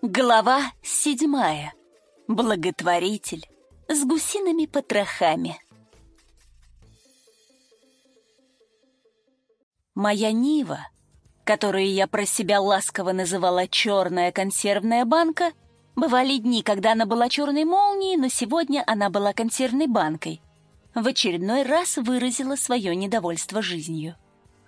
Глава седьмая. Благотворитель с гусиными потрохами. Моя Нива, которую я про себя ласково называла «черная консервная банка», бывали дни, когда она была черной молнией, но сегодня она была консервной банкой, в очередной раз выразила свое недовольство жизнью.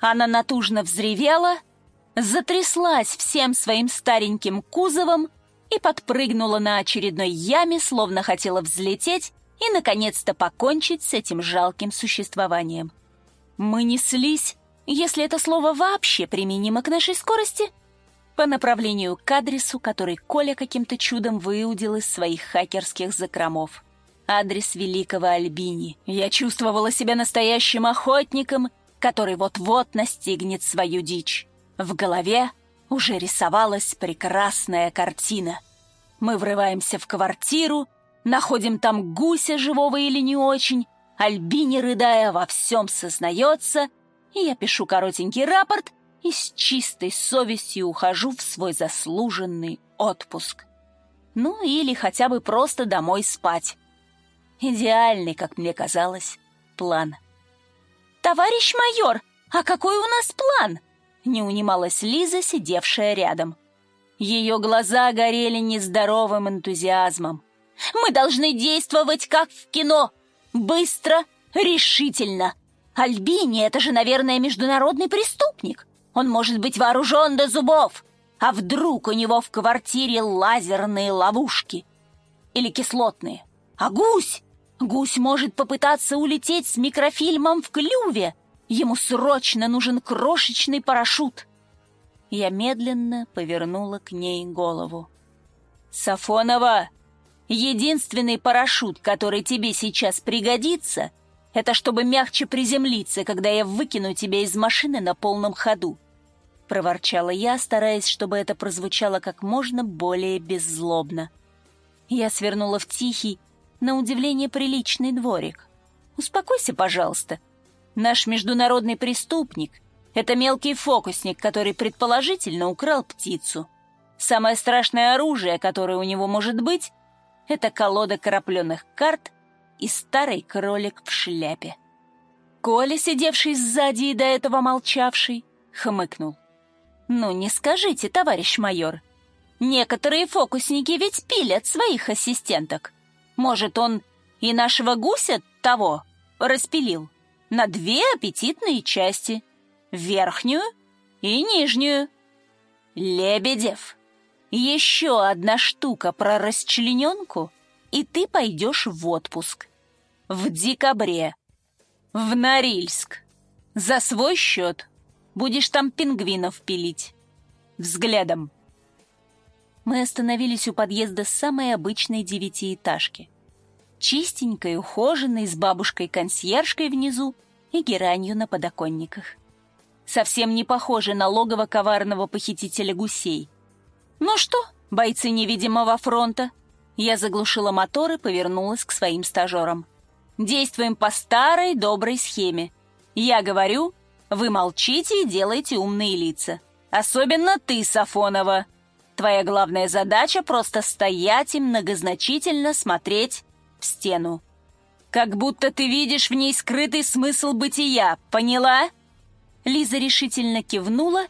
Она натужно взревела — затряслась всем своим стареньким кузовом и подпрыгнула на очередной яме, словно хотела взлететь и, наконец-то, покончить с этим жалким существованием. Мы неслись, если это слово вообще применимо к нашей скорости, по направлению к адресу, который Коля каким-то чудом выудил из своих хакерских закромов. Адрес великого Альбини. Я чувствовала себя настоящим охотником, который вот-вот настигнет свою дичь. В голове уже рисовалась прекрасная картина. Мы врываемся в квартиру, находим там гуся, живого или не очень, Альбини, рыдая, во всем сознается, и я пишу коротенький рапорт и с чистой совестью ухожу в свой заслуженный отпуск. Ну или хотя бы просто домой спать. Идеальный, как мне казалось, план. «Товарищ майор, а какой у нас план?» Не унималась Лиза, сидевшая рядом. Ее глаза горели нездоровым энтузиазмом. «Мы должны действовать, как в кино! Быстро, решительно! Альбини — это же, наверное, международный преступник! Он может быть вооружен до зубов! А вдруг у него в квартире лазерные ловушки? Или кислотные? А гусь? Гусь может попытаться улететь с микрофильмом в клюве!» Ему срочно нужен крошечный парашют. Я медленно повернула к ней голову. «Сафонова, единственный парашют, который тебе сейчас пригодится, это чтобы мягче приземлиться, когда я выкину тебя из машины на полном ходу», — проворчала я, стараясь, чтобы это прозвучало как можно более беззлобно. Я свернула в тихий, на удивление приличный дворик. «Успокойся, пожалуйста», — Наш международный преступник — это мелкий фокусник, который предположительно украл птицу. Самое страшное оружие, которое у него может быть, это колода крапленых карт и старый кролик в шляпе. Коля, сидевший сзади и до этого молчавший, хмыкнул. «Ну, не скажите, товарищ майор. Некоторые фокусники ведь пилят своих ассистенток. Может, он и нашего гуся того распилил?» На две аппетитные части — верхнюю и нижнюю. Лебедев, еще одна штука про расчлененку, и ты пойдешь в отпуск. В декабре. В Норильск. За свой счет. Будешь там пингвинов пилить. Взглядом. Мы остановились у подъезда самой обычной девятиэтажки — чистенькой, ухоженной, с бабушкой-консьержкой внизу и геранью на подоконниках. Совсем не похоже на логово коварного похитителя гусей. «Ну что, бойцы невидимого фронта?» Я заглушила мотор и повернулась к своим стажерам. «Действуем по старой доброй схеме. Я говорю, вы молчите и делаете умные лица. Особенно ты, Сафонова. Твоя главная задача — просто стоять и многозначительно смотреть в стену. Как будто ты видишь в ней скрытый смысл бытия, поняла?» Лиза решительно кивнула,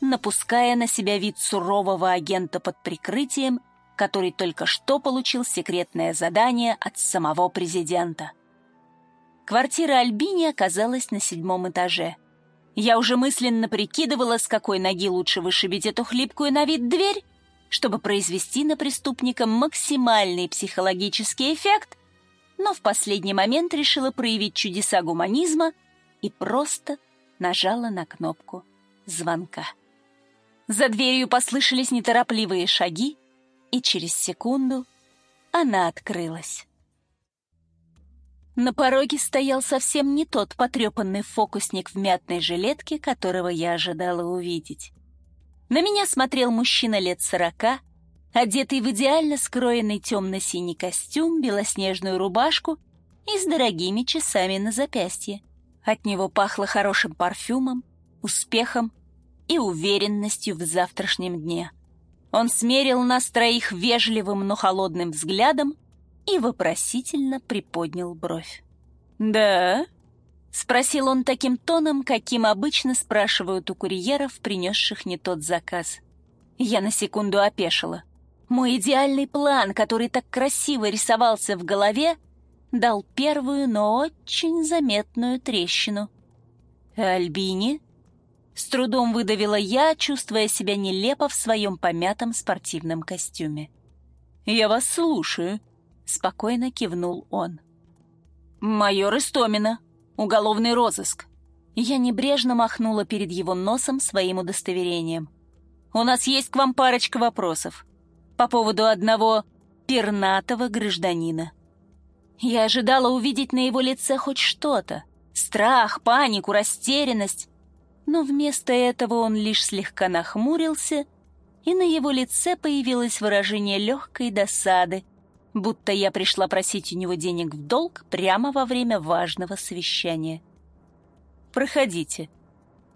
напуская на себя вид сурового агента под прикрытием, который только что получил секретное задание от самого президента. Квартира Альбини оказалась на седьмом этаже. Я уже мысленно прикидывала, с какой ноги лучше вышибить эту хлипкую на вид дверь, чтобы произвести на преступника максимальный психологический эффект, но в последний момент решила проявить чудеса гуманизма и просто нажала на кнопку звонка. За дверью послышались неторопливые шаги, и через секунду она открылась. На пороге стоял совсем не тот потрепанный фокусник в мятной жилетке, которого я ожидала увидеть. На меня смотрел мужчина лет сорока, одетый в идеально скроенный темно-синий костюм, белоснежную рубашку и с дорогими часами на запястье. От него пахло хорошим парфюмом, успехом и уверенностью в завтрашнем дне. Он смерил нас троих вежливым, но холодным взглядом и вопросительно приподнял бровь. «Да?» — спросил он таким тоном, каким обычно спрашивают у курьеров, принесших не тот заказ. Я на секунду опешила. Мой идеальный план, который так красиво рисовался в голове, дал первую, но очень заметную трещину. «Альбини?» С трудом выдавила я, чувствуя себя нелепо в своем помятом спортивном костюме. «Я вас слушаю», — спокойно кивнул он. «Майор Истомина, уголовный розыск». Я небрежно махнула перед его носом своим удостоверением. «У нас есть к вам парочка вопросов по поводу одного пернатого гражданина». Я ожидала увидеть на его лице хоть что-то. Страх, панику, растерянность но вместо этого он лишь слегка нахмурился, и на его лице появилось выражение легкой досады, будто я пришла просить у него денег в долг прямо во время важного совещания. «Проходите».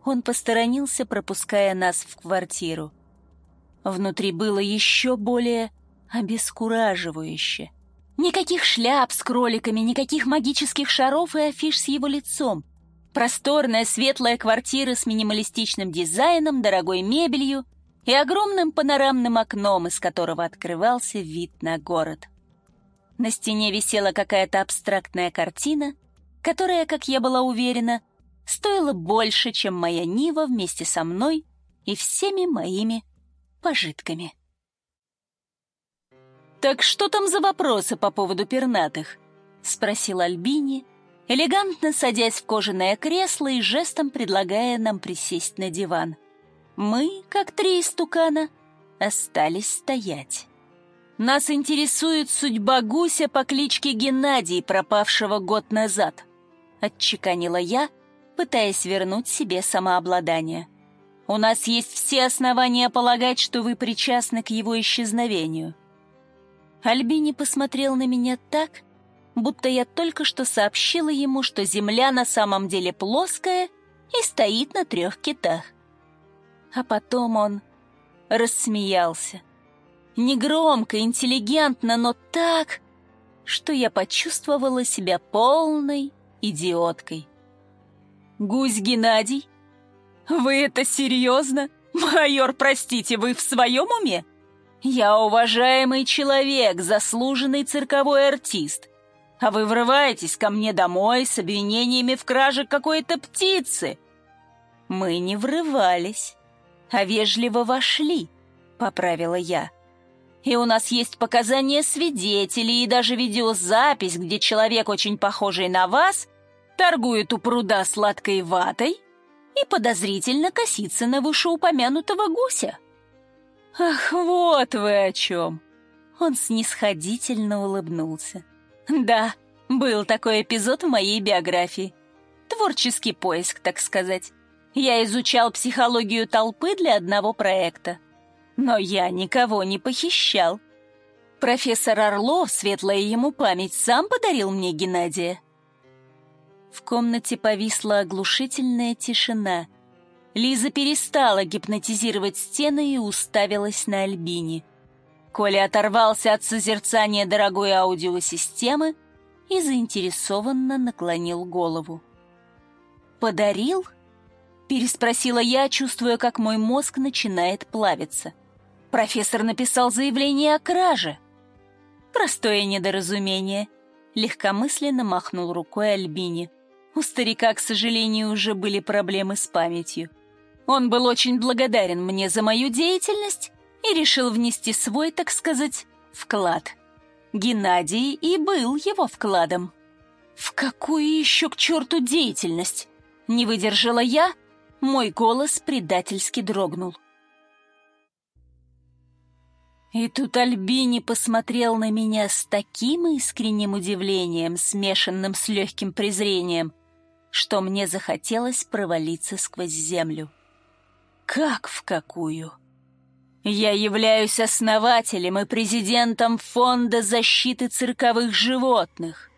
Он посторонился, пропуская нас в квартиру. Внутри было еще более обескураживающе. Никаких шляп с кроликами, никаких магических шаров и афиш с его лицом — Просторная светлая квартира с минималистичным дизайном, дорогой мебелью и огромным панорамным окном, из которого открывался вид на город. На стене висела какая-то абстрактная картина, которая, как я была уверена, стоила больше, чем моя Нива вместе со мной и всеми моими пожитками. «Так что там за вопросы по поводу пернатых?» — спросил Альбини, — элегантно садясь в кожаное кресло и жестом предлагая нам присесть на диван. Мы, как три истукана, остались стоять. Нас интересует судьба гуся по кличке Геннадий, пропавшего год назад, отчеканила я, пытаясь вернуть себе самообладание. У нас есть все основания полагать, что вы причастны к его исчезновению. Альбини посмотрел на меня так, будто я только что сообщила ему, что Земля на самом деле плоская и стоит на трех китах. А потом он рассмеялся. Негромко, интеллигентно, но так, что я почувствовала себя полной идиоткой. «Гусь Геннадий? Вы это серьезно? Майор, простите, вы в своем уме? Я уважаемый человек, заслуженный цирковой артист а вы врываетесь ко мне домой с обвинениями в краже какой-то птицы». «Мы не врывались, а вежливо вошли», — поправила я. «И у нас есть показания свидетелей и даже видеозапись, где человек, очень похожий на вас, торгует у пруда сладкой ватой и подозрительно косится на вышеупомянутого гуся». «Ах, вот вы о чем!» Он снисходительно улыбнулся. Да, был такой эпизод в моей биографии. Творческий поиск, так сказать. Я изучал психологию толпы для одного проекта. Но я никого не похищал. Профессор Орлов, светлая ему память, сам подарил мне Геннадия. В комнате повисла оглушительная тишина. Лиза перестала гипнотизировать стены и уставилась на Альбине. Коля оторвался от созерцания дорогой аудиосистемы и заинтересованно наклонил голову. «Подарил?» — переспросила я, чувствуя, как мой мозг начинает плавиться. «Профессор написал заявление о краже». «Простое недоразумение», — легкомысленно махнул рукой Альбини. У старика, к сожалению, уже были проблемы с памятью. Он был очень благодарен мне за мою деятельность и решил внести свой, так сказать, вклад. Геннадий и был его вкладом. В какую еще к черту деятельность? Не выдержала я, мой голос предательски дрогнул. И тут Альбини посмотрел на меня с таким искренним удивлением, смешанным с легким презрением, что мне захотелось провалиться сквозь землю. Как в какую? Я являюсь основателем и президентом Фонда защиты цирковых животных.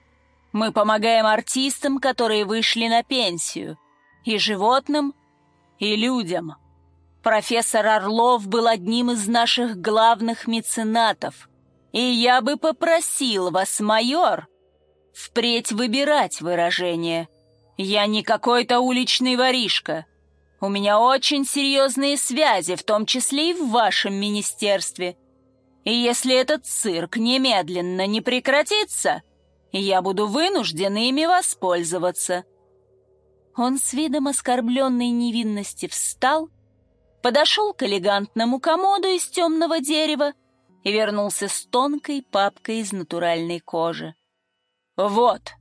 Мы помогаем артистам, которые вышли на пенсию, и животным, и людям. Профессор Орлов был одним из наших главных меценатов, и я бы попросил вас, майор, впредь выбирать выражение. Я не какой-то уличный воришка. У меня очень серьезные связи, в том числе и в вашем министерстве. И если этот цирк немедленно не прекратится, я буду вынужден ими воспользоваться». Он с видом оскорбленной невинности встал, подошел к элегантному комоду из темного дерева и вернулся с тонкой папкой из натуральной кожи. «Вот!»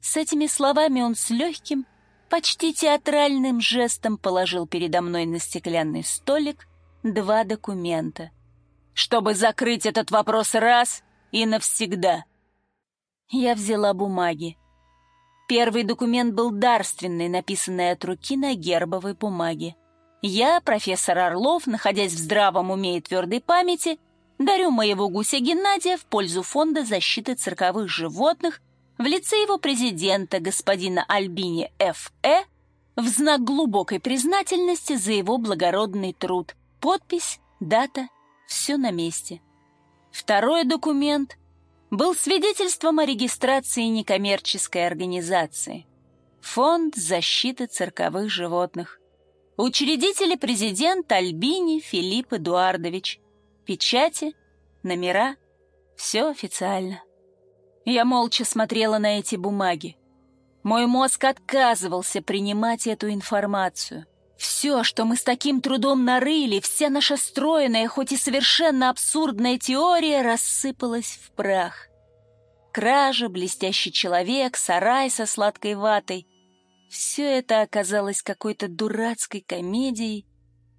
С этими словами он с легким, почти театральным жестом положил передо мной на стеклянный столик два документа, чтобы закрыть этот вопрос раз и навсегда. Я взяла бумаги. Первый документ был дарственный, написанный от руки на гербовой бумаге. Я, профессор Орлов, находясь в здравом уме и твердой памяти, дарю моего гуся Геннадия в пользу Фонда защиты цирковых животных в лице его президента, господина Альбини Ф.Э., в знак глубокой признательности за его благородный труд. Подпись, дата, все на месте. Второй документ был свидетельством о регистрации некоммерческой организации. Фонд защиты цирковых животных. Учредитель и президент Альбини Филипп Эдуардович. Печати, номера, все официально. Я молча смотрела на эти бумаги. Мой мозг отказывался принимать эту информацию. Все, что мы с таким трудом нарыли, вся наша стройная, хоть и совершенно абсурдная теория рассыпалась в прах. Кража, блестящий человек, сарай со сладкой ватой — все это оказалось какой-то дурацкой комедией,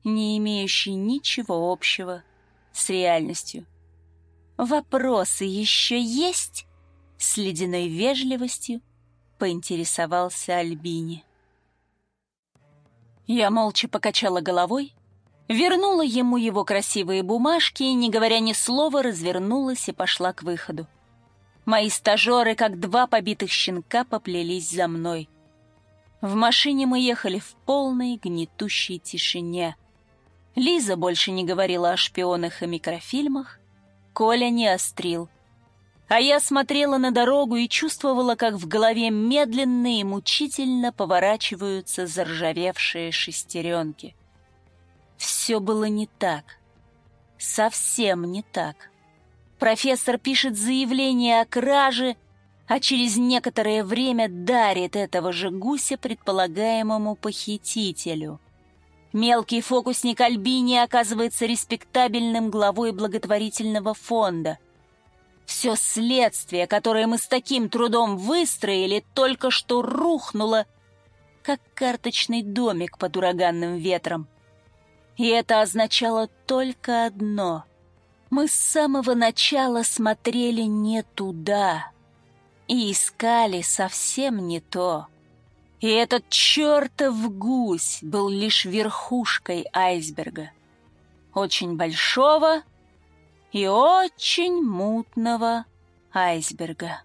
не имеющей ничего общего с реальностью. «Вопросы еще есть?» С ледяной вежливостью поинтересовался Альбини. Я молча покачала головой, вернула ему его красивые бумажки и, не говоря ни слова, развернулась и пошла к выходу. Мои стажеры, как два побитых щенка, поплелись за мной. В машине мы ехали в полной гнетущей тишине. Лиза больше не говорила о шпионах и микрофильмах, Коля не острил — а я смотрела на дорогу и чувствовала, как в голове медленно и мучительно поворачиваются заржавевшие шестеренки. Все было не так. Совсем не так. Профессор пишет заявление о краже, а через некоторое время дарит этого же гуся предполагаемому похитителю. Мелкий фокусник Альбини оказывается респектабельным главой благотворительного фонда — все следствие, которое мы с таким трудом выстроили, только что рухнуло, как карточный домик под ураганным ветром. И это означало только одно. Мы с самого начала смотрели не туда и искали совсем не то. И этот чертов гусь был лишь верхушкой айсберга. Очень большого и очень мутного айсберга.